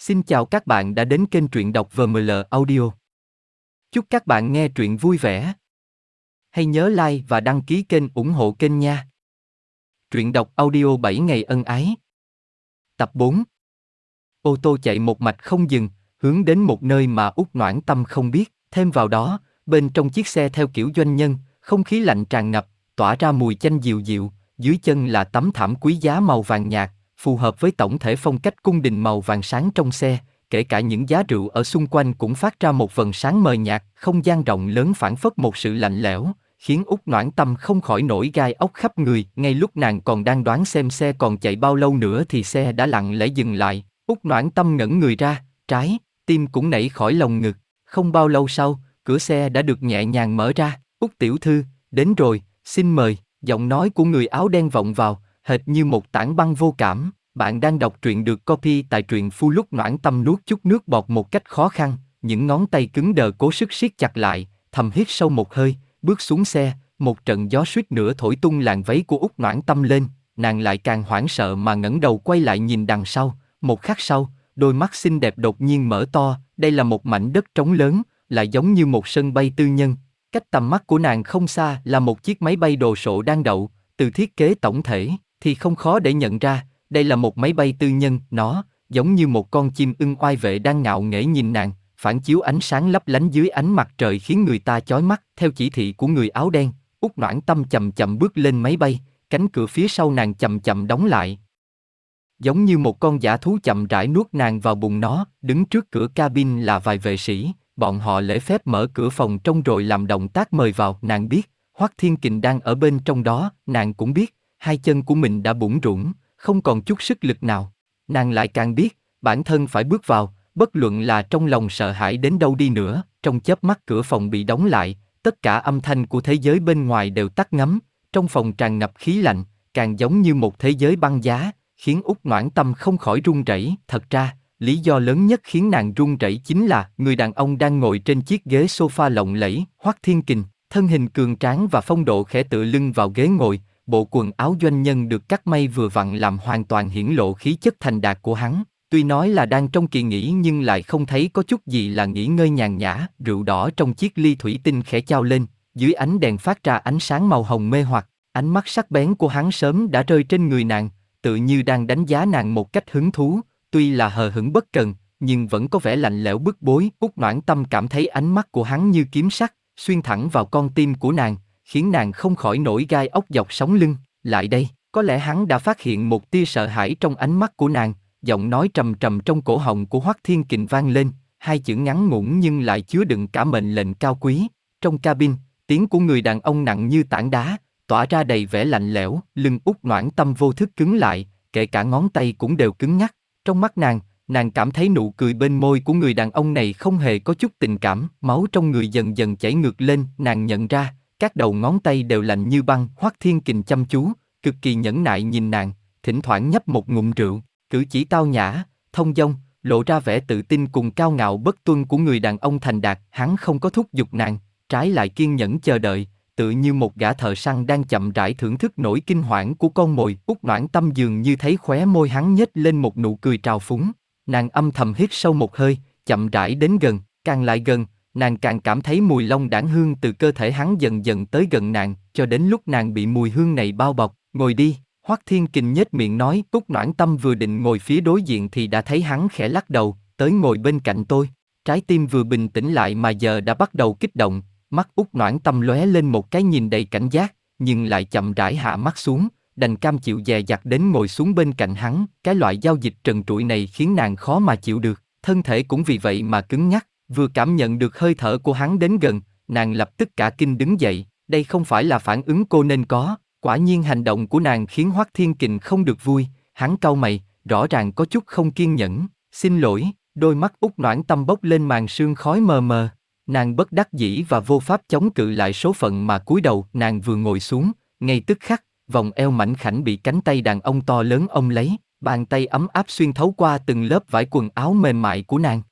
Xin chào các bạn đã đến kênh truyện đọc VML Audio. Chúc các bạn nghe truyện vui vẻ. Hãy nhớ like và đăng ký kênh ủng hộ kênh nha. Truyện đọc audio 7 ngày ân ái. Tập 4 Ô tô chạy một mạch không dừng, hướng đến một nơi mà út noãn tâm không biết. Thêm vào đó, bên trong chiếc xe theo kiểu doanh nhân, không khí lạnh tràn ngập, tỏa ra mùi chanh dịu dịu, dưới chân là tấm thảm quý giá màu vàng nhạt, phù hợp với tổng thể phong cách cung đình màu vàng sáng trong xe, kể cả những giá rượu ở xung quanh cũng phát ra một vần sáng mờ nhạt, không gian rộng lớn phản phất một sự lạnh lẽo, khiến út noãn tâm không khỏi nổi gai ốc khắp người, ngay lúc nàng còn đang đoán xem xe còn chạy bao lâu nữa thì xe đã lặng lẽ dừng lại, út noãn tâm ngẩng người ra, trái, tim cũng nảy khỏi lồng ngực, không bao lâu sau, cửa xe đã được nhẹ nhàng mở ra, út tiểu thư, đến rồi, xin mời, giọng nói của người áo đen vọng vào, hệt như một tảng băng vô cảm. Bạn đang đọc truyện được copy tại truyện phu lúc noãn tâm nuốt chút nước bọt một cách khó khăn, những ngón tay cứng đờ cố sức siết chặt lại, thầm hít sâu một hơi, bước xuống xe, một trận gió suýt nữa thổi tung làn váy của út noãn tâm lên, nàng lại càng hoảng sợ mà ngẩng đầu quay lại nhìn đằng sau, một khắc sau, đôi mắt xinh đẹp đột nhiên mở to, đây là một mảnh đất trống lớn, lại giống như một sân bay tư nhân. Cách tầm mắt của nàng không xa là một chiếc máy bay đồ sộ đang đậu, từ thiết kế tổng thể thì không khó để nhận ra, đây là một máy bay tư nhân, nó, giống như một con chim ưng oai vệ đang ngạo nghễ nhìn nàng, phản chiếu ánh sáng lấp lánh dưới ánh mặt trời khiến người ta chói mắt, theo chỉ thị của người áo đen, út noãn tâm chậm chậm bước lên máy bay, cánh cửa phía sau nàng chậm chậm đóng lại. Giống như một con giả thú chậm rãi nuốt nàng vào bụng nó, đứng trước cửa cabin là vài vệ sĩ, bọn họ lễ phép mở cửa phòng trong rồi làm động tác mời vào, nàng biết, Hoắc Thiên Kình đang ở bên trong đó, nàng cũng biết, hai chân của mình đã bủn rủn, không còn chút sức lực nào. Nàng lại càng biết, bản thân phải bước vào, bất luận là trong lòng sợ hãi đến đâu đi nữa, trong chớp mắt cửa phòng bị đóng lại, tất cả âm thanh của thế giới bên ngoài đều tắt ngấm, trong phòng tràn ngập khí lạnh, càng giống như một thế giới băng giá, khiến út noãn tâm không khỏi run rẩy. Thật ra, lý do lớn nhất khiến nàng run rẩy chính là người đàn ông đang ngồi trên chiếc ghế sofa lộng lẫy, Hoắc Thiên Kình, thân hình cường tráng và phong độ khẽ tựa lưng vào ghế ngồi, bộ quần áo doanh nhân được cắt may vừa vặn làm hoàn toàn hiển lộ khí chất thành đạt của hắn. Tuy nói là đang trong kỳ nghỉ nhưng lại không thấy có chút gì là nghỉ ngơi nhàn nhã, rượu đỏ trong chiếc ly thủy tinh khẽ trao lên, dưới ánh đèn phát ra ánh sáng màu hồng mê hoặc, ánh mắt sắc bén của hắn sớm đã rơi trên người nàng, tự như đang đánh giá nàng một cách hứng thú, tuy là hờ hững bất cần, nhưng vẫn có vẻ lạnh lẽo bức bối. Út noãn tâm cảm thấy ánh mắt của hắn như kiếm sắt, xuyên thẳng vào con tim của nàng, khiến nàng không khỏi nổi gai ốc dọc sống lưng. Lại đây, có lẽ hắn đã phát hiện một tia sợ hãi trong ánh mắt của nàng, giọng nói trầm trầm trong cổ họng của Hoắc Thiên Kình vang lên, hai chữ ngắn ngủn nhưng lại chứa đựng cả mệnh lệnh cao quý. Trong cabin, tiếng của người đàn ông nặng như tảng đá, tỏa ra đầy vẻ lạnh lẽo, lưng út noãn tâm vô thức cứng lại, kể cả ngón tay cũng đều cứng ngắc. Trong mắt nàng, nàng cảm thấy nụ cười bên môi của người đàn ông này không hề có chút tình cảm, máu trong người dần dần chảy ngược lên, nàng nhận ra, các đầu ngón tay đều lạnh như băng, Hoắc Thiên Kình chăm chú, cực kỳ nhẫn nại nhìn nàng, thỉnh thoảng nhấp một ngụm rượu, cử chỉ tao nhã, thông dong, lộ ra vẻ tự tin cùng cao ngạo bất tuân của người đàn ông thành đạt, hắn không có thúc giục nàng, trái lại kiên nhẫn chờ đợi, tự như một gã thợ săn đang chậm rãi thưởng thức nỗi kinh hoảng của con mồi, út noãn tâm dường như thấy khóe môi hắn nhếch lên một nụ cười trào phúng, nàng âm thầm hít sâu một hơi, chậm rãi đến gần, càng lại gần, nàng càng cảm thấy mùi long đảng hương từ cơ thể hắn dần dần tới gần nàng, cho đến lúc nàng bị mùi hương này bao bọc, ngồi đi, Hoắc Thiên Kình nhếch miệng nói, Cúc Noãn Tâm vừa định ngồi phía đối diện thì đã thấy hắn khẽ lắc đầu, tới ngồi bên cạnh tôi. Trái tim vừa bình tĩnh lại mà giờ đã bắt đầu kích động, mắt Úc Noãn Tâm lóe lên một cái nhìn đầy cảnh giác, nhưng lại chậm rãi hạ mắt xuống, đành cam chịu dè dặt đến ngồi xuống bên cạnh hắn, cái loại giao dịch trần trụi này khiến nàng khó mà chịu được, thân thể cũng vì vậy mà cứng nhắc, vừa cảm nhận được hơi thở của hắn đến gần, nàng lập tức cả kinh đứng dậy, đây không phải là phản ứng cô nên có, quả nhiên hành động của nàng khiến Hoắc Thiên Kình không được vui, hắn cau mày, rõ ràng có chút không kiên nhẫn, xin lỗi, đôi mắt út noãn tâm bốc lên màn sương khói mờ mờ, nàng bất đắc dĩ và vô pháp chống cự lại số phận mà cúi đầu, nàng vừa ngồi xuống, ngay tức khắc, vòng eo mảnh khảnh bị cánh tay đàn ông to lớn ôm lấy, bàn tay ấm áp xuyên thấu qua từng lớp vải quần áo mềm mại của nàng.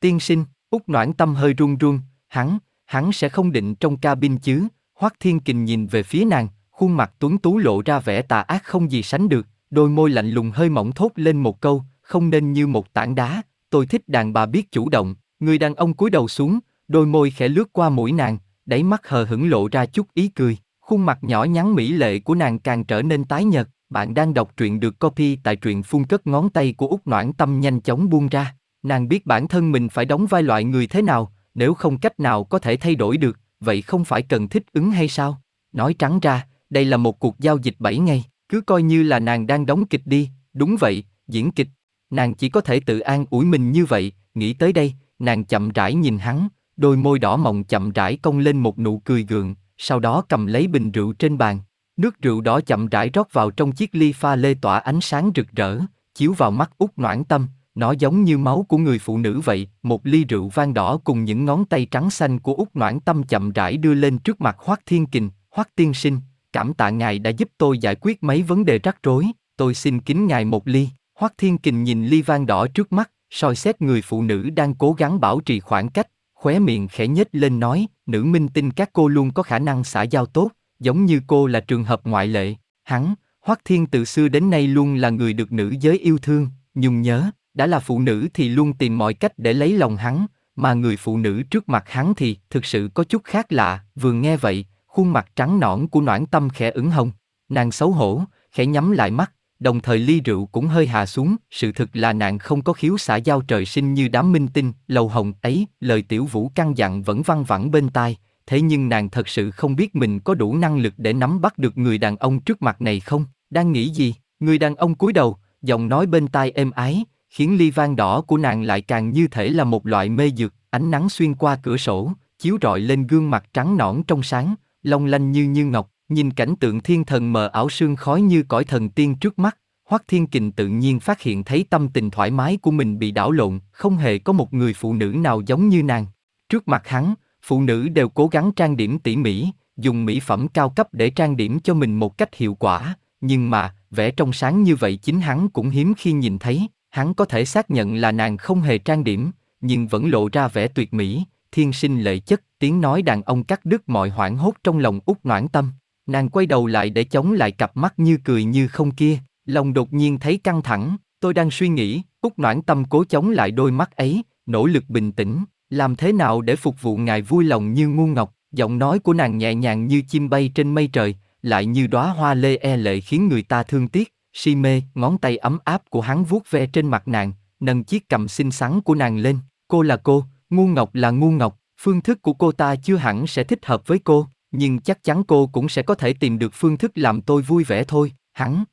Tiên sinh, út noãn tâm hơi run run, hắn, hắn sẽ không định trong cabin chứ, hoắc thiên kình nhìn về phía nàng, khuôn mặt tuấn tú lộ ra vẻ tà ác không gì sánh được, đôi môi lạnh lùng hơi mỏng thốt lên một câu, không nên như một tảng đá, tôi thích đàn bà biết chủ động, người đàn ông cúi đầu xuống, đôi môi khẽ lướt qua mũi nàng, đáy mắt hờ hững lộ ra chút ý cười, khuôn mặt nhỏ nhắn mỹ lệ của nàng càng trở nên tái nhợt. Bạn đang đọc truyện được copy tại truyện phun cất ngón tay của Úc Noãn Tâm nhanh chóng buông ra. Nàng biết bản thân mình phải đóng vai loại người thế nào, nếu không cách nào có thể thay đổi được, vậy không phải cần thích ứng hay sao? Nói trắng ra, đây là một cuộc giao dịch 7 ngày, cứ coi như là nàng đang đóng kịch đi, đúng vậy, diễn kịch. Nàng chỉ có thể tự an ủi mình như vậy, nghĩ tới đây, nàng chậm rãi nhìn hắn, đôi môi đỏ mọng chậm rãi cong lên một nụ cười gượng, sau đó cầm lấy bình rượu trên bàn. Nước rượu đỏ chậm rãi rót vào trong chiếc ly pha lê tỏa ánh sáng rực rỡ, chiếu vào mắt út noãn tâm, nó giống như máu của người phụ nữ vậy, một ly rượu vang đỏ cùng những ngón tay trắng xanh của út noãn tâm chậm rãi đưa lên trước mặt Hoắc Thiên Kình, Hoắc Tiên Sinh, cảm tạ ngài đã giúp tôi giải quyết mấy vấn đề rắc rối, tôi xin kính ngài một ly. Hoắc Thiên Kình nhìn ly vang đỏ trước mắt, soi xét người phụ nữ đang cố gắng bảo trì khoảng cách, khóe miệng khẽ nhếch lên nói, nữ minh tinh các cô luôn có khả năng xã giao tốt, giống như cô là trường hợp ngoại lệ. Hắn, Hoắc Thiên từ xưa đến nay luôn là người được nữ giới yêu thương, nhung nhớ, đã là phụ nữ thì luôn tìm mọi cách để lấy lòng hắn, mà người phụ nữ trước mặt hắn thì thực sự có chút khác lạ, vừa nghe vậy, khuôn mặt trắng nõn của noãn tâm khẽ ửng hồng, nàng xấu hổ, khẽ nhắm lại mắt, đồng thời ly rượu cũng hơi hạ xuống, sự thực là nàng không có khiếu xã giao trời sinh như đám minh tinh, lầu hồng ấy, lời tiểu vũ căn dặn vẫn văng vẳng bên tai, thế nhưng nàng thật sự không biết mình có đủ năng lực để nắm bắt được người đàn ông trước mặt này không, đang nghĩ gì, người đàn ông cúi đầu, giọng nói bên tai êm ái, khiến ly vang đỏ của nàng lại càng như thể là một loại mê dược, ánh nắng xuyên qua cửa sổ, chiếu rọi lên gương mặt trắng nõn trong sáng, long lanh như như ngọc, nhìn cảnh tượng thiên thần mờ ảo sương khói như cõi thần tiên trước mắt, Hoắc Thiên Kình tự nhiên phát hiện thấy tâm tình thoải mái của mình bị đảo lộn, không hề có một người phụ nữ nào giống như nàng. Trước mặt hắn, phụ nữ đều cố gắng trang điểm tỉ mỉ, dùng mỹ phẩm cao cấp để trang điểm cho mình một cách hiệu quả, nhưng mà, vẻ trong sáng như vậy chính hắn cũng hiếm khi nhìn thấy, hắn có thể xác nhận là nàng không hề trang điểm, nhưng vẫn lộ ra vẻ tuyệt mỹ, thiên sinh lệ chất, tiếng nói đàn ông cắt đứt mọi hoảng hốt trong lòng út noãn tâm. Nàng quay đầu lại để chống lại cặp mắt như cười như không kia, lòng đột nhiên thấy căng thẳng, tôi đang suy nghĩ, út noãn tâm cố chống lại đôi mắt ấy, nỗ lực bình tĩnh, làm thế nào để phục vụ ngài vui lòng như ngu ngọc, giọng nói của nàng nhẹ nhàng như chim bay trên mây trời, lại như đóa hoa lê e lệ khiến người ta thương tiếc, si mê, ngón tay ấm áp của hắn vuốt ve trên mặt nàng, nâng chiếc cầm xinh xắn của nàng lên, cô là cô, ngu ngọc là ngu ngọc, phương thức của cô ta chưa hẳn sẽ thích hợp với cô, nhưng chắc chắn cô cũng sẽ có thể tìm được phương thức làm tôi vui vẻ thôi, hắn.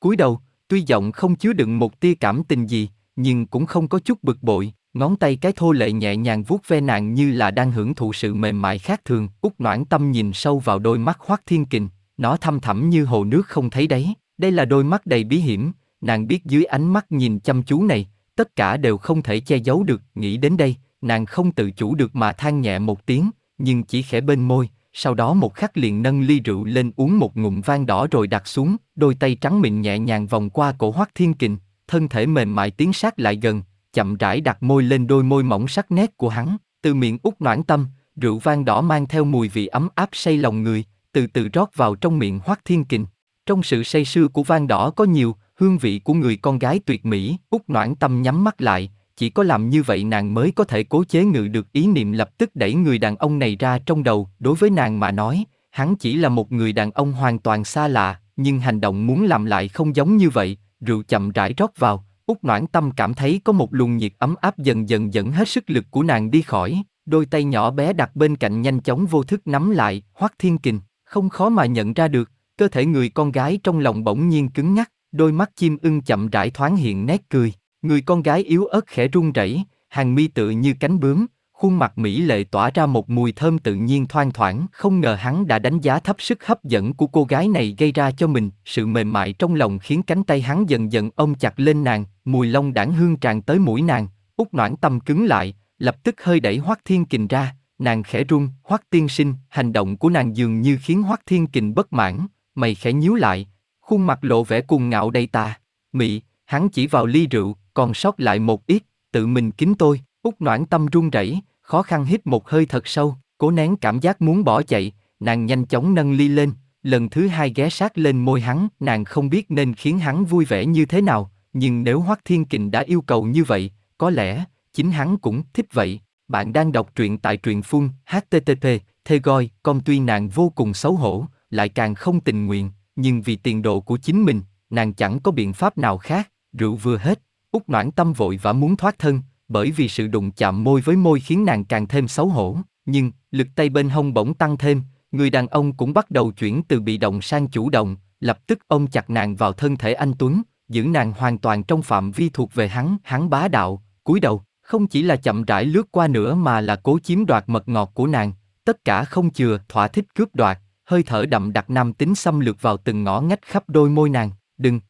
cúi đầu, tuy giọng không chứa đựng một tia cảm tình gì, nhưng cũng không có chút bực bội, ngón tay cái thô lệ nhẹ nhàng vuốt ve nàng như là đang hưởng thụ sự mềm mại khác thường. Út noãn tâm nhìn sâu vào đôi mắt khoác Thiên Kình, nó thâm thẳm như hồ nước không thấy đáy. Đây là đôi mắt đầy bí hiểm, nàng biết dưới ánh mắt nhìn chăm chú này, tất cả đều không thể che giấu được. Nghĩ đến đây, nàng không tự chủ được mà than nhẹ một tiếng, nhưng chỉ khẽ bên môi. Sau đó một khắc liền nâng ly rượu lên uống một ngụm vang đỏ rồi đặt xuống, đôi tay trắng mịn nhẹ nhàng vòng qua cổ Hoắc Thiên Kình, thân thể mềm mại tiến sát lại gần, chậm rãi đặt môi lên đôi môi mỏng sắc nét của hắn, từ miệng út noãn tâm, rượu vang đỏ mang theo mùi vị ấm áp say lòng người, từ từ rót vào trong miệng Hoắc Thiên Kình. Trong sự say sưa của vang đỏ có nhiều, hương vị của người con gái tuyệt mỹ, út noãn tâm nhắm mắt lại, chỉ có làm như vậy nàng mới có thể cố chế ngự được ý niệm lập tức đẩy người đàn ông này ra trong đầu, đối với nàng mà nói, hắn chỉ là một người đàn ông hoàn toàn xa lạ, nhưng hành động muốn làm lại không giống như vậy, rượu chậm rãi rót vào, út Noãn Tâm cảm thấy có một luồng nhiệt ấm áp dần dần dẫn hết sức lực của nàng đi khỏi, đôi tay nhỏ bé đặt bên cạnh nhanh chóng vô thức nắm lại, Hoắc Thiên Kình, không khó mà nhận ra được, cơ thể người con gái trong lòng bỗng nhiên cứng ngắc, đôi mắt chim ưng chậm rãi thoáng hiện nét cười, người con gái yếu ớt khẽ run rẩy, hàng mi tự như cánh bướm, khuôn mặt mỹ lệ tỏa ra một mùi thơm tự nhiên thoang thoảng, không ngờ hắn đã đánh giá thấp sức hấp dẫn của cô gái này gây ra cho mình, sự mềm mại trong lòng khiến cánh tay hắn dần dần ôm chặt lên nàng, mùi lông đảng hương tràn tới mũi nàng, út noãn tâm cứng lại, lập tức hơi đẩy Hoắc Thiên Kình ra, nàng khẽ run, Hoắc Tiên Sinh, hành động của nàng dường như khiến Hoắc Thiên Kình bất mãn, mày khẽ nhíu lại, khuôn mặt lộ vẻ cuồng ngạo đầy tà, mị, hắn chỉ vào ly rượu, còn sót lại một ít, tự mình kính tôi, út noãn tâm run rẩy, khó khăn hít một hơi thật sâu, cố nén cảm giác muốn bỏ chạy, nàng nhanh chóng nâng ly lên, lần thứ hai ghé sát lên môi hắn, nàng không biết nên khiến hắn vui vẻ như thế nào, nhưng nếu Hoắc Thiên Kình đã yêu cầu như vậy, có lẽ chính hắn cũng thích vậy. Bạn đang đọc truyện tại truyện phun http thê goi com tuy nàng vô cùng xấu hổ, lại càng không tình nguyện, nhưng vì tiền độ của chính mình, nàng chẳng có biện pháp nào khác, rượu vừa hết, út noãn tâm vội và muốn thoát thân, bởi vì sự đụng chạm môi với môi khiến nàng càng thêm xấu hổ, nhưng, lực tay bên hông bỗng tăng thêm, người đàn ông cũng bắt đầu chuyển từ bị động sang chủ động, lập tức ôm chặt nàng vào thân thể anh Tuấn, giữ nàng hoàn toàn trong phạm vi thuộc về hắn, hắn bá đạo, cúi đầu, không chỉ là chậm rãi lướt qua nữa mà là cố chiếm đoạt mật ngọt của nàng, tất cả không chừa, thỏa thích cướp đoạt, hơi thở đậm đặc nam tính xâm lược vào từng ngõ ngách khắp đôi môi nàng, đừng.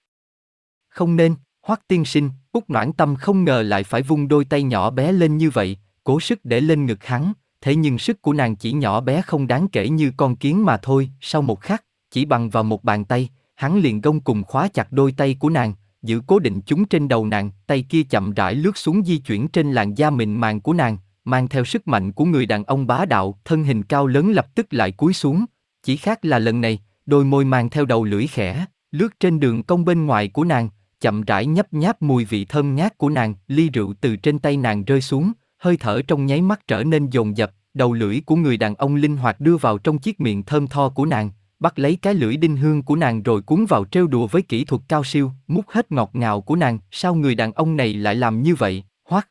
Không nên, hoắc tiên sinh, út noãn tâm không ngờ lại phải vung đôi tay nhỏ bé lên như vậy, cố sức để lên ngực hắn, thế nhưng sức của nàng chỉ nhỏ bé không đáng kể như con kiến mà thôi, sau một khắc, chỉ bằng vào một bàn tay, hắn liền gông cùng khóa chặt đôi tay của nàng, giữ cố định chúng trên đầu nàng, tay kia chậm rãi lướt xuống di chuyển trên làn da mịn màng của nàng, mang theo sức mạnh của người đàn ông bá đạo, thân hình cao lớn lập tức lại cúi xuống. Chỉ khác là lần này, đôi môi mang theo đầu lưỡi khẽ, lướt trên đường cong bên ngoài của nàng, chậm rãi nhấp nháp mùi vị thơm ngát của nàng, ly rượu từ trên tay nàng rơi xuống, hơi thở trong nháy mắt trở nên dồn dập, đầu lưỡi của người đàn ông linh hoạt đưa vào trong chiếc miệng thơm tho của nàng, bắt lấy cái lưỡi đinh hương của nàng rồi cuốn vào trêu đùa với kỹ thuật cao siêu, mút hết ngọt ngào của nàng, sao người đàn ông này lại làm như vậy, hoắc.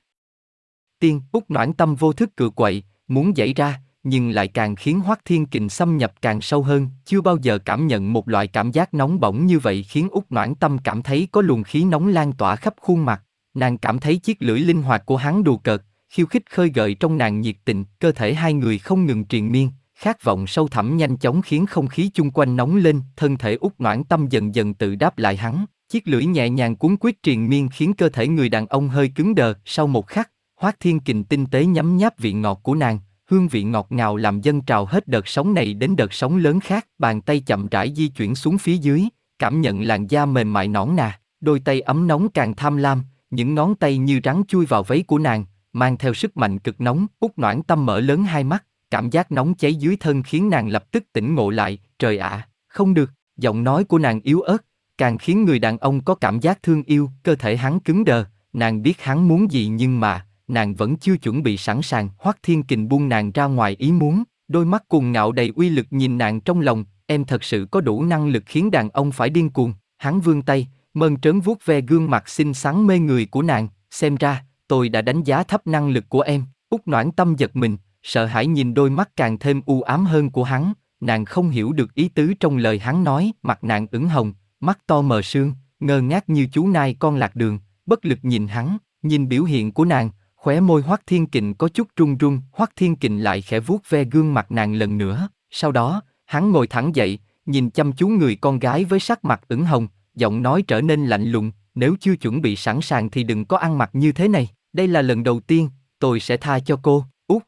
Tiên, út noãn tâm vô thức cựa quậy, muốn dậy ra, nhưng lại càng khiến Hoắc Thiên Kình xâm nhập càng sâu hơn, chưa bao giờ cảm nhận một loại cảm giác nóng bỏng như vậy khiến Úc Noãn Tâm cảm thấy có luồng khí nóng lan tỏa khắp khuôn mặt. Nàng cảm thấy chiếc lưỡi linh hoạt của hắn đùa cợt, khiêu khích khơi gợi trong nàng nhiệt tình, cơ thể hai người không ngừng triền miên, khát vọng sâu thẳm nhanh chóng khiến không khí chung quanh nóng lên, thân thể Úc noãn tâm dần dần tự đáp lại hắn, chiếc lưỡi nhẹ nhàng cuốn quyết triền miên khiến cơ thể người đàn ông hơi cứng đờ, sau một khắc, Hoắc Thiên Kình tinh tế nhấm nháp vị ngọt của nàng, hương vị ngọt ngào làm dân trào hết đợt sóng này đến đợt sóng lớn khác, bàn tay chậm rãi di chuyển xuống phía dưới, cảm nhận làn da mềm mại nõn nà, đôi tay ấm nóng càng tham lam, những ngón tay như rắn chui vào váy của nàng, mang theo sức mạnh cực nóng, út noãn tâm mở lớn hai mắt, cảm giác nóng cháy dưới thân khiến nàng lập tức tỉnh ngộ lại, trời ạ, không được, giọng nói của nàng yếu ớt, càng khiến người đàn ông có cảm giác thương yêu, cơ thể hắn cứng đờ, nàng biết hắn muốn gì nhưng mà, nàng vẫn chưa chuẩn bị sẵn sàng, Hoắc Thiên Kình buông nàng ra ngoài ý muốn, đôi mắt cuồng ngạo đầy uy lực nhìn nàng trong lòng, em thật sự có đủ năng lực khiến đàn ông phải điên cuồng, hắn vươn tay, mơn trớn vuốt ve gương mặt xinh xắn mê người của nàng, xem ra, tôi đã đánh giá thấp năng lực của em, út noãn tâm giật mình, sợ hãi nhìn đôi mắt càng thêm u ám hơn của hắn, nàng không hiểu được ý tứ trong lời hắn nói, mặt nàng ửng hồng, mắt to mờ sương, ngơ ngác như chú nai con lạc đường, bất lực nhìn hắn, nhìn biểu hiện của nàng, khóe môi Hoắc Thiên Kình có chút run run, Hoắc Thiên Kình lại khẽ vuốt ve gương mặt nàng lần nữa, sau đó, hắn ngồi thẳng dậy, nhìn chăm chú người con gái với sắc mặt ửng hồng, giọng nói trở nên lạnh lùng, nếu chưa chuẩn bị sẵn sàng thì đừng có ăn mặc như thế này, đây là lần đầu tiên, tôi sẽ tha cho cô, út.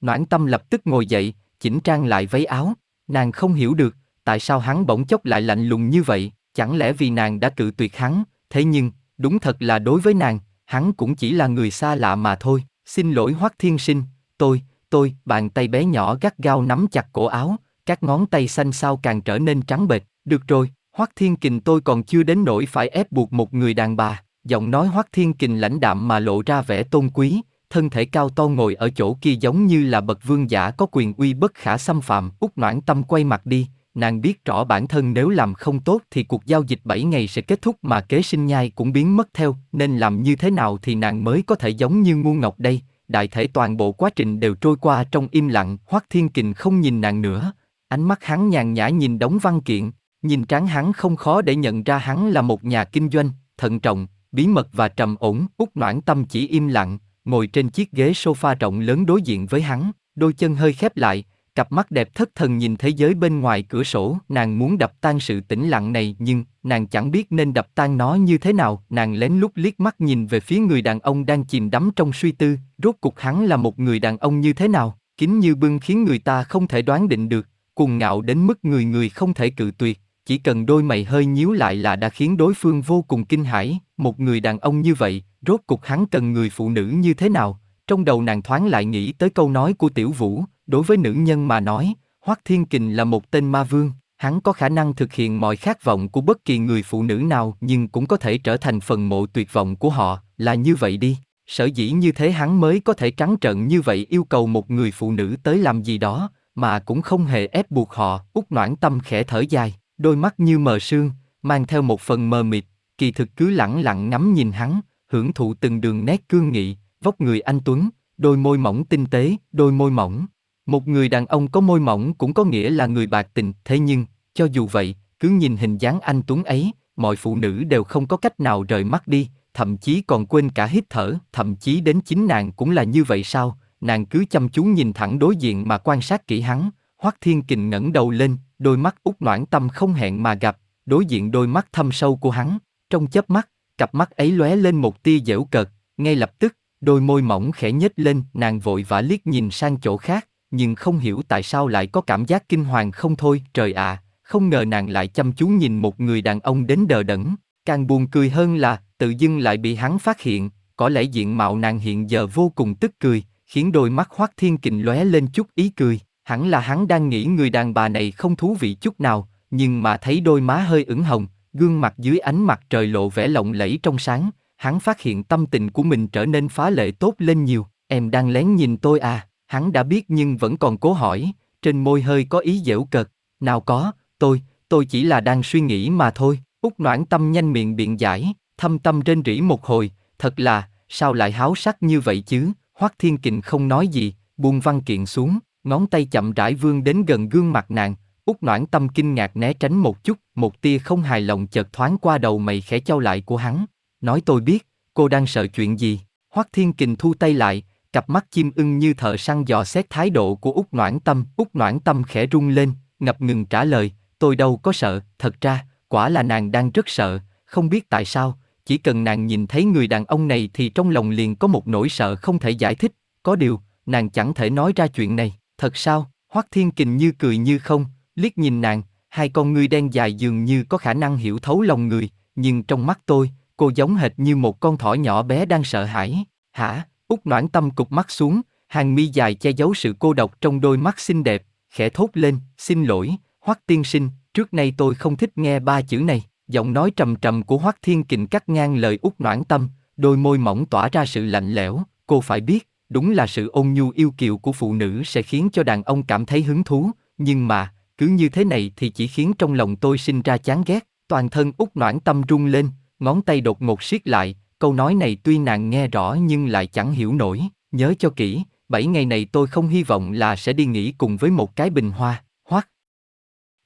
Noãn tâm lập tức ngồi dậy, chỉnh trang lại váy áo, nàng không hiểu được, tại sao hắn bỗng chốc lại lạnh lùng như vậy, chẳng lẽ vì nàng đã cự tuyệt hắn, thế nhưng, đúng thật là đối với nàng, hắn cũng chỉ là người xa lạ mà thôi, xin lỗi Hoắc Thiên Sinh, tôi, tôi, bàn tay bé nhỏ gắt gao nắm chặt cổ áo, các ngón tay xanh xao càng trở nên trắng bệch, được rồi, Hoắc Thiên Kình tôi còn chưa đến nỗi phải ép buộc một người đàn bà, giọng nói Hoắc Thiên Kình lãnh đạm mà lộ ra vẻ tôn quý, thân thể cao to ngồi ở chỗ kia giống như là bậc vương giả có quyền uy bất khả xâm phạm, út noãn tâm quay mặt đi, nàng biết rõ bản thân nếu làm không tốt thì cuộc giao dịch 7 ngày sẽ kết thúc mà kế sinh nhai cũng biến mất theo, nên làm như thế nào thì nàng mới có thể giống như ngu ngọc đây, đại thể toàn bộ quá trình đều trôi qua trong im lặng, Hoắc Thiên Kình không nhìn nàng nữa, ánh mắt hắn nhàn nhã nhìn đống văn kiện, nhìn trán hắn không khó để nhận ra hắn là một nhà kinh doanh, thận trọng, bí mật và trầm ổn, út noãn tâm chỉ im lặng, ngồi trên chiếc ghế sofa rộng lớn đối diện với hắn, đôi chân hơi khép lại, Cặp mắt đẹp thất thần nhìn thế giới bên ngoài cửa sổ, nàng muốn đập tan sự tĩnh lặng này nhưng, nàng chẳng biết nên đập tan nó như thế nào, nàng lén lút liếc mắt nhìn về phía người đàn ông đang chìm đắm trong suy tư, rốt cuộc hắn là một người đàn ông như thế nào, kín như bưng khiến người ta không thể đoán định được, cuồng ngạo đến mức người người không thể cự tuyệt, chỉ cần đôi mày hơi nhíu lại là đã khiến đối phương vô cùng kinh hãi, một người đàn ông như vậy, rốt cuộc hắn cần người phụ nữ như thế nào, trong đầu nàng thoáng lại nghĩ tới câu nói của tiểu vũ, đối với nữ nhân mà nói, Hoắc Thiên Kình là một tên ma vương, Hắn có khả năng thực hiện mọi khát vọng của bất kỳ người phụ nữ nào nhưng cũng có thể trở thành phần mộ tuyệt vọng của họ, là như vậy đi. Sở dĩ như thế hắn mới có thể trắng trợn như vậy yêu cầu một người phụ nữ tới làm gì đó, mà cũng không hề ép buộc họ. Út noãn tâm khẽ thở dài, đôi mắt như mờ sương, mang theo một phần mờ mịt, kỳ thực cứ lẳng lặng ngắm nhìn hắn, hưởng thụ từng đường nét cương nghị, vóc người anh tuấn, đôi môi mỏng tinh tế, đôi môi mỏng. Một người đàn ông có môi mỏng cũng có nghĩa là người bạc tình, thế nhưng, cho dù vậy, cứ nhìn hình dáng anh tuấn ấy, mọi phụ nữ đều không có cách nào rời mắt đi, thậm chí còn quên cả hít thở, thậm chí đến chính nàng cũng là như vậy sao? Nàng cứ chăm chú nhìn thẳng đối diện mà quan sát kỹ hắn, Hoắc Thiên Kình ngẩng đầu lên, đôi mắt út noãn tâm không hẹn mà gặp, đối diện đôi mắt thâm sâu của hắn, trong chớp mắt, cặp mắt ấy lóe lên một tia dễu cợt, ngay lập tức, đôi môi mỏng khẽ nhếch lên, nàng vội vã liếc nhìn sang chỗ khác, nhưng không hiểu tại sao lại có cảm giác kinh hoàng không thôi, trời ạ, không ngờ nàng lại chăm chú nhìn một người đàn ông đến đờ đẫn, càng buồn cười hơn là, tự dưng lại bị hắn phát hiện, có lẽ diện mạo nàng hiện giờ vô cùng tức cười, khiến đôi mắt Hoắc Thiên Kình lóe lên chút ý cười, hẳn là hắn đang nghĩ người đàn bà này không thú vị chút nào, nhưng mà thấy đôi má hơi ửng hồng, gương mặt dưới ánh mặt trời lộ vẻ lộng lẫy trong sáng, hắn phát hiện tâm tình của mình trở nên phá lệ tốt lên nhiều, em đang lén nhìn tôi à, hắn đã biết nhưng vẫn còn cố hỏi, trên môi hơi có ý dễu cợt, nào có, tôi, tôi chỉ là đang suy nghĩ mà thôi, út noãn tâm nhanh miệng biện giải, thâm tâm trên rỉ một hồi, thật là, sao lại háo sắc như vậy chứ, Hoắc Thiên Kình không nói gì, buông văn kiện xuống, ngón tay chậm rãi vươn đến gần gương mặt nàng, út noãn tâm kinh ngạc né tránh một chút, một tia không hài lòng chợt thoáng qua đầu mày khẽ trao lại của hắn, nói tôi biết, cô đang sợ chuyện gì, Hoắc Thiên Kình thu tay lại, cặp mắt chim ưng như thợ săn dò xét thái độ của út noãn tâm, út noãn tâm khẽ rung lên, ngập ngừng trả lời, tôi đâu có sợ, thật ra, quả là nàng đang rất sợ, không biết tại sao, chỉ cần nàng nhìn thấy người đàn ông này thì trong lòng liền có một nỗi sợ không thể giải thích, có điều, nàng chẳng thể nói ra chuyện này, thật sao, Hoắc Thiên Kình như cười như không, liếc nhìn nàng, hai con ngươi đen dài dường như có khả năng hiểu thấu lòng người, nhưng trong mắt tôi, cô giống hệt như một con thỏ nhỏ bé đang sợ hãi, hả, Úc noãn tâm cục mắt xuống, hàng mi dài che giấu sự cô độc trong đôi mắt xinh đẹp, khẽ thốt lên, xin lỗi, Hoắc tiên sinh, trước nay tôi không thích nghe ba chữ này. Giọng nói trầm trầm của Hoắc Thiên Kình cắt ngang lời Úc noãn tâm, đôi môi mỏng tỏa ra sự lạnh lẽo. Cô phải biết, đúng là sự ôn nhu yêu kiều của phụ nữ sẽ khiến cho đàn ông cảm thấy hứng thú, nhưng mà cứ như thế này thì chỉ khiến trong lòng tôi sinh ra chán ghét. Toàn thân út noãn tâm rung lên, ngón tay đột ngột siết lại. Câu nói này tuy nàng nghe rõ nhưng lại chẳng hiểu nổi. Nhớ cho kỹ, bảy ngày này tôi không hy vọng là sẽ đi nghỉ cùng với một cái bình hoa. Hoắc.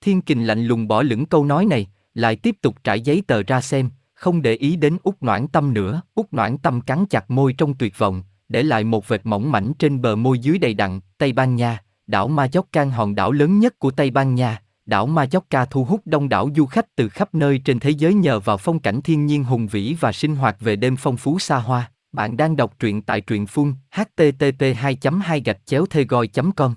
Thiên Kình lạnh lùng bỏ lửng câu nói này, lại tiếp tục trải giấy tờ ra xem, không để ý đến út noãn tâm nữa. út noãn tâm cắn chặt môi trong tuyệt vọng, để lại một vệt mỏng mảnh trên bờ môi dưới đầy đặn. Tây Ban Nha, đảo Majorca hòn đảo lớn nhất của Tây Ban Nha. Đảo Majorca thu hút đông đảo du khách từ khắp nơi trên thế giới nhờ vào phong cảnh thiên nhiên hùng vĩ và sinh hoạt về đêm phong phú xa hoa. Bạn đang đọc truyện tại truyện phun http 2 2 gạch chéo thê com.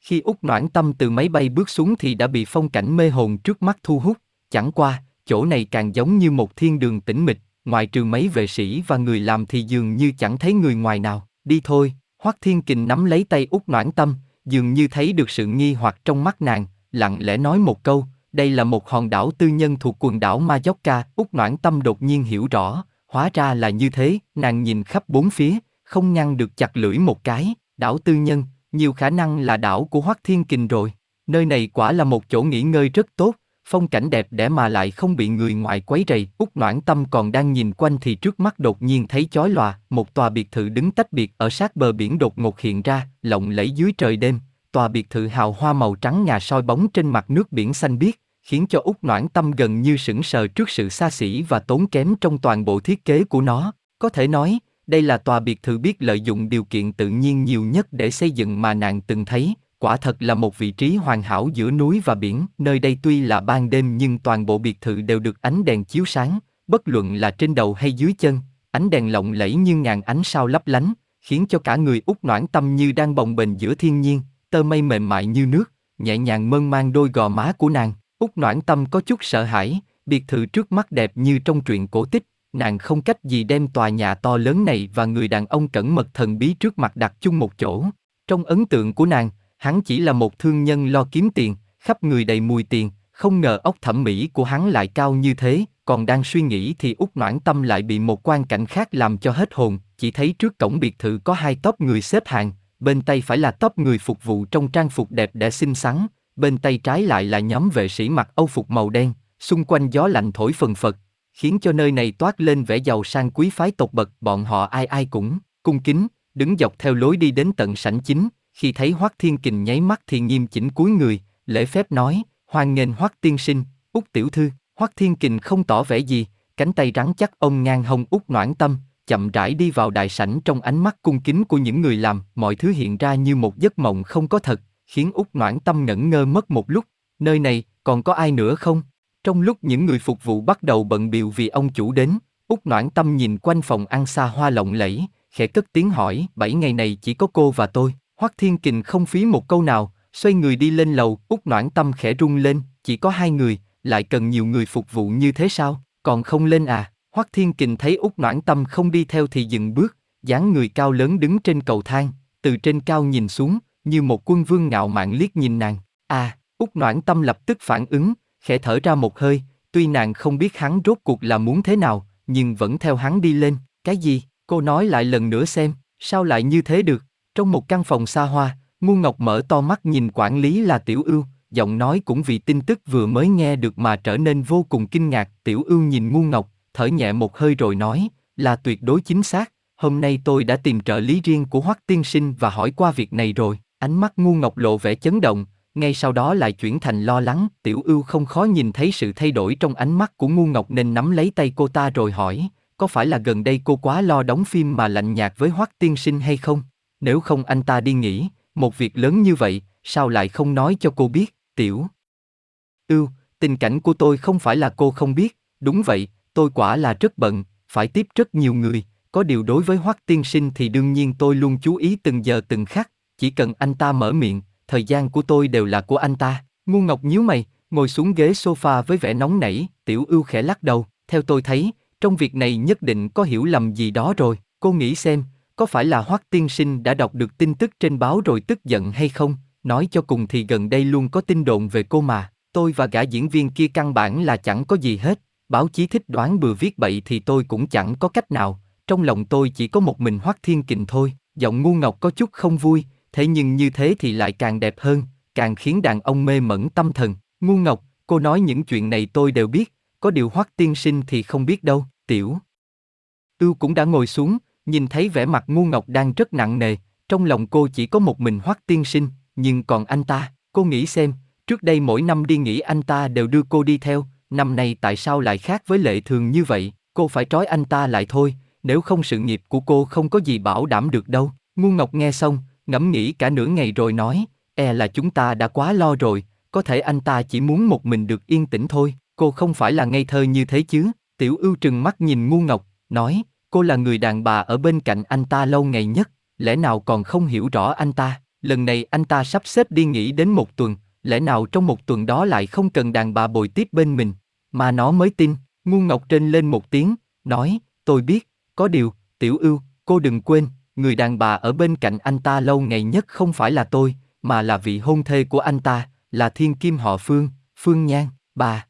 Khi út noãn tâm từ máy bay bước xuống thì đã bị phong cảnh mê hồn trước mắt thu hút, chẳng qua, chỗ này càng giống như một thiên đường tĩnh mịch, ngoài trừ mấy vệ sĩ và người làm thì dường như chẳng thấy người ngoài nào, đi thôi, Hoắc Thiên Kình nắm lấy tay út noãn tâm, dường như thấy được sự nghi hoặc trong mắt nàng, lặng lẽ nói một câu, đây là một hòn đảo tư nhân thuộc quần đảo Majorca, Úc noãn tâm đột nhiên hiểu rõ, hóa ra là như thế, nàng nhìn khắp bốn phía, không ngăn được chặt lưỡi một cái, đảo tư nhân, nhiều khả năng là đảo của Hoắc Thiên Kình rồi. Nơi này quả là một chỗ nghỉ ngơi rất tốt, phong cảnh đẹp đẽ mà lại không bị người ngoài quấy rầy. Út Noãn Tâm còn đang nhìn quanh thì trước mắt đột nhiên thấy chói lòa, một tòa biệt thự đứng tách biệt ở sát bờ biển đột ngột hiện ra, lộng lẫy dưới trời đêm. Tòa biệt thự hào hoa màu trắng nhà soi bóng trên mặt nước biển xanh biếc, khiến cho Út Noãn Tâm gần như sững sờ trước sự xa xỉ và tốn kém trong toàn bộ thiết kế của nó. Có thể nói, đây là tòa biệt thự biết lợi dụng điều kiện tự nhiên nhiều nhất để xây dựng mà nàng từng thấy, quả thật là một vị trí hoàn hảo giữa núi và biển. Nơi đây tuy là ban đêm nhưng toàn bộ biệt thự đều được ánh đèn chiếu sáng, bất luận là trên đầu hay dưới chân, ánh đèn lộng lẫy như ngàn ánh sao lấp lánh, khiến cho cả người út noãn tâm như đang bồng bềnh giữa thiên nhiên, tơ mây mềm mại như nước, nhẹ nhàng mơn man đôi gò má của nàng. Út noãn tâm có chút sợ hãi, biệt thự trước mắt đẹp như trong truyện cổ tích, nàng không cách gì đem tòa nhà to lớn này và người đàn ông cẩn mật thần bí trước mặt đặt chung một chỗ. Trong ấn tượng của nàng, hắn chỉ là một thương nhân lo kiếm tiền, khắp người đầy mùi tiền, không ngờ ốc thẩm mỹ của hắn lại cao như thế, còn đang suy nghĩ thì út noãn tâm lại bị một quan cảnh khác làm cho hết hồn, chỉ thấy trước cổng biệt thự có hai tốp người xếp hàng, bên tay phải là top người phục vụ trong trang phục đẹp đẽ xinh xắn, bên tay trái lại là nhóm vệ sĩ mặc âu phục màu đen, xung quanh gió lạnh thổi phần phật, khiến cho nơi này toát lên vẻ giàu sang quý phái tột bậc, bọn họ ai ai cũng cung kính, đứng dọc theo lối đi đến tận sảnh chính, khi thấy Hoắc Thiên Kình nháy mắt thì nghiêm chỉnh cúi người, lễ phép nói, hoan nghênh Hoắc tiên sinh, Úc tiểu thư, Hoắc Thiên Kình không tỏ vẻ gì, cánh tay rắn chắc ông ngang hông Úc noãn tâm, chậm rãi đi vào đại sảnh trong ánh mắt cung kính của những người làm, mọi thứ hiện ra như một giấc mộng không có thật, khiến Út noãn tâm ngẩn ngơ mất một lúc, nơi này, còn có ai nữa không? Trong lúc những người phục vụ bắt đầu bận biệu vì ông chủ đến, Út noãn tâm nhìn quanh phòng ăn xa hoa lộng lẫy, khẽ cất tiếng hỏi, bảy ngày này chỉ có cô và tôi. Hoắc Thiên Kình không phí một câu nào, xoay người đi lên lầu, Út noãn tâm khẽ rung lên, chỉ có hai người, lại cần nhiều người phục vụ như thế sao, còn không lên à? Hoắc Thiên Kình thấy Úc noãn tâm không đi theo thì dừng bước, dáng người cao lớn đứng trên cầu thang, từ trên cao nhìn xuống, như một quân vương ngạo mạn liếc nhìn nàng. À, Úc noãn tâm lập tức phản ứng, khẽ thở ra một hơi, tuy nàng không biết hắn rốt cuộc là muốn thế nào, nhưng vẫn theo hắn đi lên. Cái gì? Cô nói lại lần nữa xem, sao lại như thế được? Trong một căn phòng xa hoa, Ngu Ngọc mở to mắt nhìn quản lý là Tiểu Ưu, giọng nói cũng vì tin tức vừa mới nghe được mà trở nên vô cùng kinh ngạc. Tiểu Ưu nhìn Ngu Ngọc, thở nhẹ một hơi rồi nói, là tuyệt đối chính xác. Hôm nay tôi đã tìm trợ lý riêng của Hoắc Tiên Sinh và hỏi qua việc này rồi. Ánh mắt Ngu Ngọc lộ vẻ chấn động, ngay sau đó lại chuyển thành lo lắng. Tiểu Ưu không khó nhìn thấy sự thay đổi trong ánh mắt của Ngu Ngọc nên nắm lấy tay cô ta rồi hỏi, có phải là gần đây cô quá lo đóng phim mà lạnh nhạt với Hoắc Tiên Sinh hay không? Nếu không anh ta đi nghỉ, một việc lớn như vậy, sao lại không nói cho cô biết, tiểu? Ưu, tình cảnh của tôi không phải là cô không biết, đúng vậy, tôi quả là rất bận, phải tiếp rất nhiều người, có điều đối với Hoắc Tiên Sinh thì đương nhiên tôi luôn chú ý từng giờ từng khắc, chỉ cần anh ta mở miệng, thời gian của tôi đều là của anh ta. Ngu Ngọc nhíu mày, ngồi xuống ghế sofa với vẻ nóng nảy, Tiểu Ưu khẽ lắc đầu, theo tôi thấy, trong việc này nhất định có hiểu lầm gì đó rồi, cô nghĩ xem, có phải là Hoắc tiên sinh đã đọc được tin tức trên báo rồi tức giận hay không? Nói cho cùng thì gần đây luôn có tin đồn về cô mà, tôi và gã diễn viên kia căn bản là chẳng có gì hết, báo chí thích đoán bừa viết bậy thì tôi cũng chẳng có cách nào, trong lòng tôi chỉ có một mình Hoắc Thiên Kình thôi, giọng ngu ngọc có chút không vui, thế nhưng như thế thì lại càng đẹp hơn, càng khiến đàn ông mê mẩn tâm thần. Ngu ngọc, cô nói những chuyện này tôi đều biết, có điều Hoắc tiên sinh thì không biết đâu, tiểu. Ưu cũng đã ngồi xuống, nhìn thấy vẻ mặt ngu ngọc đang rất nặng nề, trong lòng cô chỉ có một mình Hoắc tiên sinh, nhưng còn anh ta, cô nghĩ xem, trước đây mỗi năm đi nghỉ anh ta đều đưa cô đi theo, năm nay tại sao lại khác với lệ thường như vậy, cô phải trói anh ta lại thôi, nếu không sự nghiệp của cô không có gì bảo đảm được đâu. Ngu Ngọc nghe xong, ngẫm nghĩ cả nửa ngày rồi nói, e là chúng ta đã quá lo rồi, có thể anh ta chỉ muốn một mình được yên tĩnh thôi, cô không phải là ngây thơ như thế chứ. Tiểu ưu trừng mắt nhìn ngu ngọc, nói, cô là người đàn bà ở bên cạnh anh ta lâu ngày nhất, lẽ nào còn không hiểu rõ anh ta, lần này anh ta sắp xếp đi nghỉ đến một tuần, lẽ nào trong một tuần đó lại không cần đàn bà bồi tiếp bên mình, mà nó mới tin, ngu ngọc trên lên một tiếng, nói, tôi biết, có điều, tiểu ưu, cô đừng quên, người đàn bà ở bên cạnh anh ta lâu ngày nhất không phải là tôi, mà là vị hôn thê của anh ta, là thiên kim họ Phương, Phương Nhan, bà.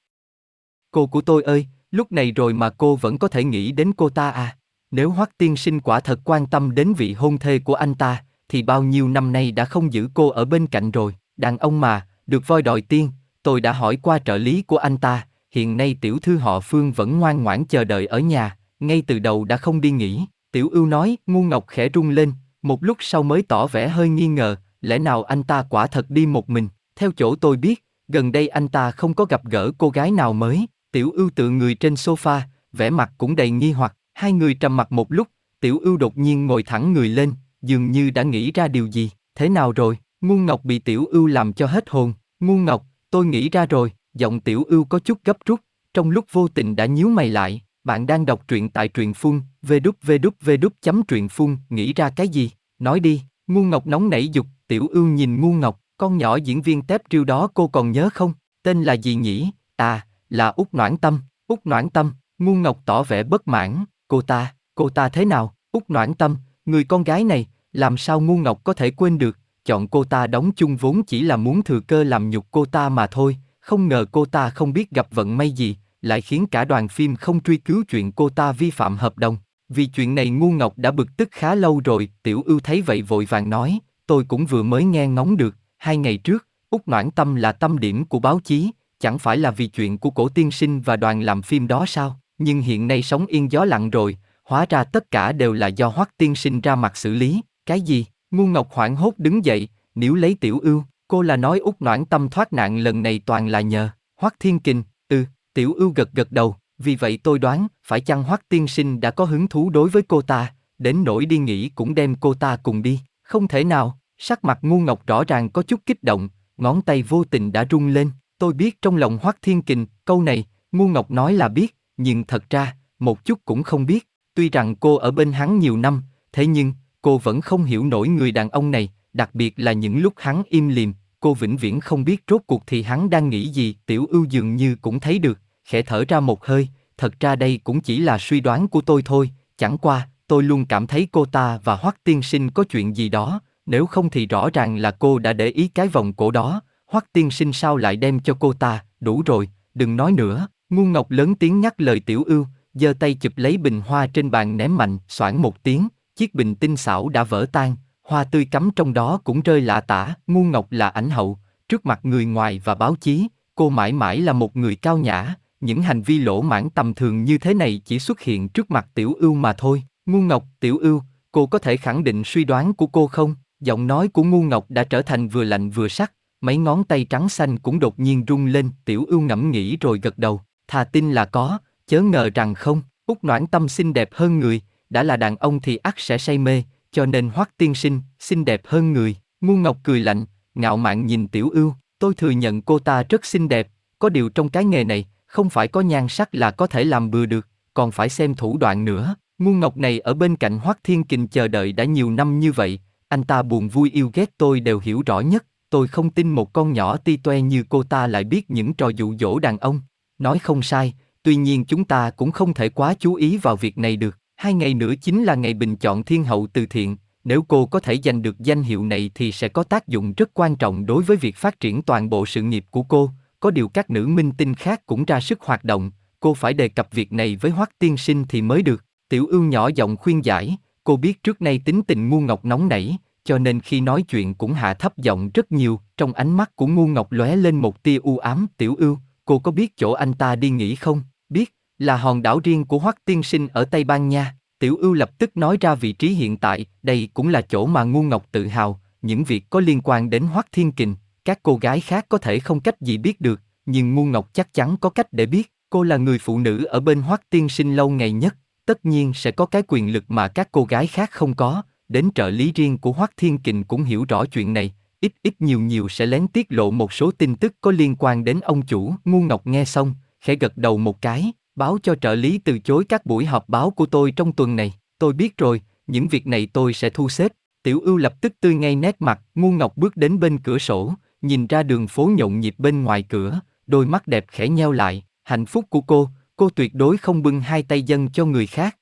Cô của tôi ơi, lúc này rồi mà cô vẫn có thể nghĩ đến cô ta à? Nếu Hoắc tiên sinh quả thật quan tâm đến vị hôn thê của anh ta, thì bao nhiêu năm nay đã không giữ cô ở bên cạnh rồi. Đàn ông mà, được voi đòi tiên, tôi đã hỏi qua trợ lý của anh ta, hiện nay tiểu thư họ Phương vẫn ngoan ngoãn chờ đợi ở nhà, ngay từ đầu đã không đi nghỉ. Tiểu ưu nói, ngu ngọc khẽ rung lên, một lúc sau mới tỏ vẻ hơi nghi ngờ, lẽ nào anh ta quả thật đi một mình, theo chỗ tôi biết, gần đây anh ta không có gặp gỡ cô gái nào mới, tiểu ưu tự người trên sofa, vẻ mặt cũng đầy nghi hoặc, hai người trầm mặt một lúc, tiểu ưu đột nhiên ngồi thẳng người lên, dường như đã nghĩ ra điều gì, thế nào rồi, ngu ngọc bị tiểu ưu làm cho hết hồn, ngu ngọc, tôi nghĩ ra rồi, giọng tiểu ưu có chút gấp rút, trong lúc vô tình đã nhíu mày lại, bạn đang đọc truyện tại truyện phun, vđvđvđ chấm truyện phun, nghĩ ra cái gì, nói đi, ngu ngọc nóng nảy dục, tiểu ưu nhìn ngu ngọc, con nhỏ diễn viên tép triêu đó cô còn nhớ không, tên là gì nhỉ, à, là út noãn tâm, út noãn tâm, ngu ngọc tỏ vẻ bất mãn, cô ta, cô ta thế nào, út noãn tâm, người con gái này, làm sao ngu ngọc có thể quên được, chọn cô ta đóng chung vốn chỉ là muốn thừa cơ làm nhục cô ta mà thôi, không ngờ cô ta không biết gặp vận may gì, lại khiến cả đoàn phim không truy cứu chuyện cô ta vi phạm hợp đồng. Vì chuyện này ngu ngọc đã bực tức khá lâu rồi, tiểu ưu thấy vậy vội vàng nói, tôi cũng vừa mới nghe ngóng được, hai ngày trước, Úc Noãn Tâm là tâm điểm của báo chí, chẳng phải là vì chuyện của cổ tiên sinh và đoàn làm phim đó sao, nhưng hiện nay sống yên gió lặng rồi, hóa ra tất cả đều là do Hoắc tiên sinh ra mặt xử lý, cái gì? Ngu Ngọc hoảng hốt đứng dậy, nếu lấy tiểu ưu, cô là nói út noãn tâm thoát nạn lần này toàn là nhờ, Hoắc thiên kình, ừ, tiểu ưu gật gật đầu, vì vậy tôi đoán, phải chăng Hoắc tiên sinh đã có hứng thú đối với cô ta, đến nỗi đi nghỉ cũng đem cô ta cùng đi, không thể nào, sắc mặt ngu ngọc rõ ràng có chút kích động, ngón tay vô tình đã rung lên, tôi biết trong lòng Hoắc thiên kình, câu này, ngu ngọc nói là biết, nhưng thật ra, một chút cũng không biết, tuy rằng cô ở bên hắn nhiều năm, thế nhưng, cô vẫn không hiểu nổi người đàn ông này, đặc biệt là những lúc hắn im lìm, cô vĩnh viễn không biết rốt cuộc thì hắn đang nghĩ gì, tiểu ưu dường như cũng thấy được, khẽ thở ra một hơi, thật ra đây cũng chỉ là suy đoán của tôi thôi, chẳng qua, tôi luôn cảm thấy cô ta và Hoắc tiên sinh có chuyện gì đó, nếu không thì rõ ràng là cô đã để ý cái vòng cổ đó, Hoắc tiên sinh sao lại đem cho cô ta, đủ rồi, đừng nói nữa, ngu ngọc lớn tiếng nhắc lời tiểu ưu, giơ tay chụp lấy bình hoa trên bàn ném mạnh, xoảng một tiếng, chiếc bình tinh xảo đã vỡ tan, hoa tươi cắm trong đó cũng rơi lạ tả, ngu ngọc là ảnh hậu, trước mặt người ngoài và báo chí, cô mãi mãi là một người cao nhã, những hành vi lỗ mãn tầm thường như thế này chỉ xuất hiện trước mặt tiểu ưu mà thôi. Ngu ngọc, tiểu ưu, cô có thể khẳng định suy đoán của cô không? Giọng nói của ngu ngọc đã trở thành vừa lạnh vừa sắc, mấy ngón tay trắng xanh cũng đột nhiên rung lên, tiểu ưu ngẫm nghĩ rồi gật đầu, thà tin là có, chớ ngờ rằng không, út noãn tâm xinh đẹp hơn người, đã là đàn ông thì ắt sẽ say mê, cho nên hoắc tiên sinh, xinh đẹp hơn người. Ngu Ngọc cười lạnh, ngạo mạn nhìn Tiểu Ưu, tôi thừa nhận cô ta rất xinh đẹp, có điều trong cái nghề này, không phải có nhan sắc là có thể làm bừa được, còn phải xem thủ đoạn nữa. Ngu Ngọc này ở bên cạnh Hoắc Thiên Kình chờ đợi đã nhiều năm như vậy, anh ta buồn vui yêu ghét tôi đều hiểu rõ nhất, tôi không tin một con nhỏ ti toe như cô ta lại biết những trò dụ dỗ đàn ông. Nói không sai, tuy nhiên chúng ta cũng không thể quá chú ý vào việc này được. Hai ngày nữa chính là ngày bình chọn thiên hậu từ thiện, nếu cô có thể giành được danh hiệu này thì sẽ có tác dụng rất quan trọng đối với việc phát triển toàn bộ sự nghiệp của cô. Có điều các nữ minh tinh khác cũng ra sức hoạt động, cô phải đề cập việc này với Hoắc Tiên Sinh thì mới được. Tiểu Ưu nhỏ giọng khuyên giải, cô biết trước nay tính tình ngu ngọc nóng nảy, cho nên khi nói chuyện cũng hạ thấp giọng rất nhiều. Trong ánh mắt của ngu ngọc lóe lên một tia u ám. Tiểu Ưu, cô có biết chỗ anh ta đi nghỉ không? Biết, là hòn đảo riêng của Hoắc Tiên Sinh ở Tây Ban Nha. Tiểu Ưu lập tức nói ra vị trí hiện tại, đây cũng là chỗ mà Ngu Ngọc tự hào, những việc có liên quan đến Hoắc Thiên Kình, các cô gái khác có thể không cách gì biết được, nhưng Ngu Ngọc chắc chắn có cách để biết, cô là người phụ nữ ở bên Hoắc Tiên Sinh lâu ngày nhất, tất nhiên sẽ có cái quyền lực mà các cô gái khác không có, đến trợ lý riêng của Hoắc Thiên Kình cũng hiểu rõ chuyện này, ít ít nhiều nhiều sẽ lén tiết lộ một số tin tức có liên quan đến ông chủ. Ngu Ngọc nghe xong, khẽ gật đầu một cái, Báo cho trợ lý từ chối các buổi họp báo của tôi trong tuần này. Tôi biết rồi, những việc này tôi sẽ thu xếp. Tiểu ưu lập tức tươi ngay nét mặt, ngu ngọc bước đến bên cửa sổ, nhìn ra đường phố nhộn nhịp bên ngoài cửa, đôi mắt đẹp khẽ nheo lại. Hạnh phúc của cô, cô tuyệt đối không bưng hai tay dân cho người khác.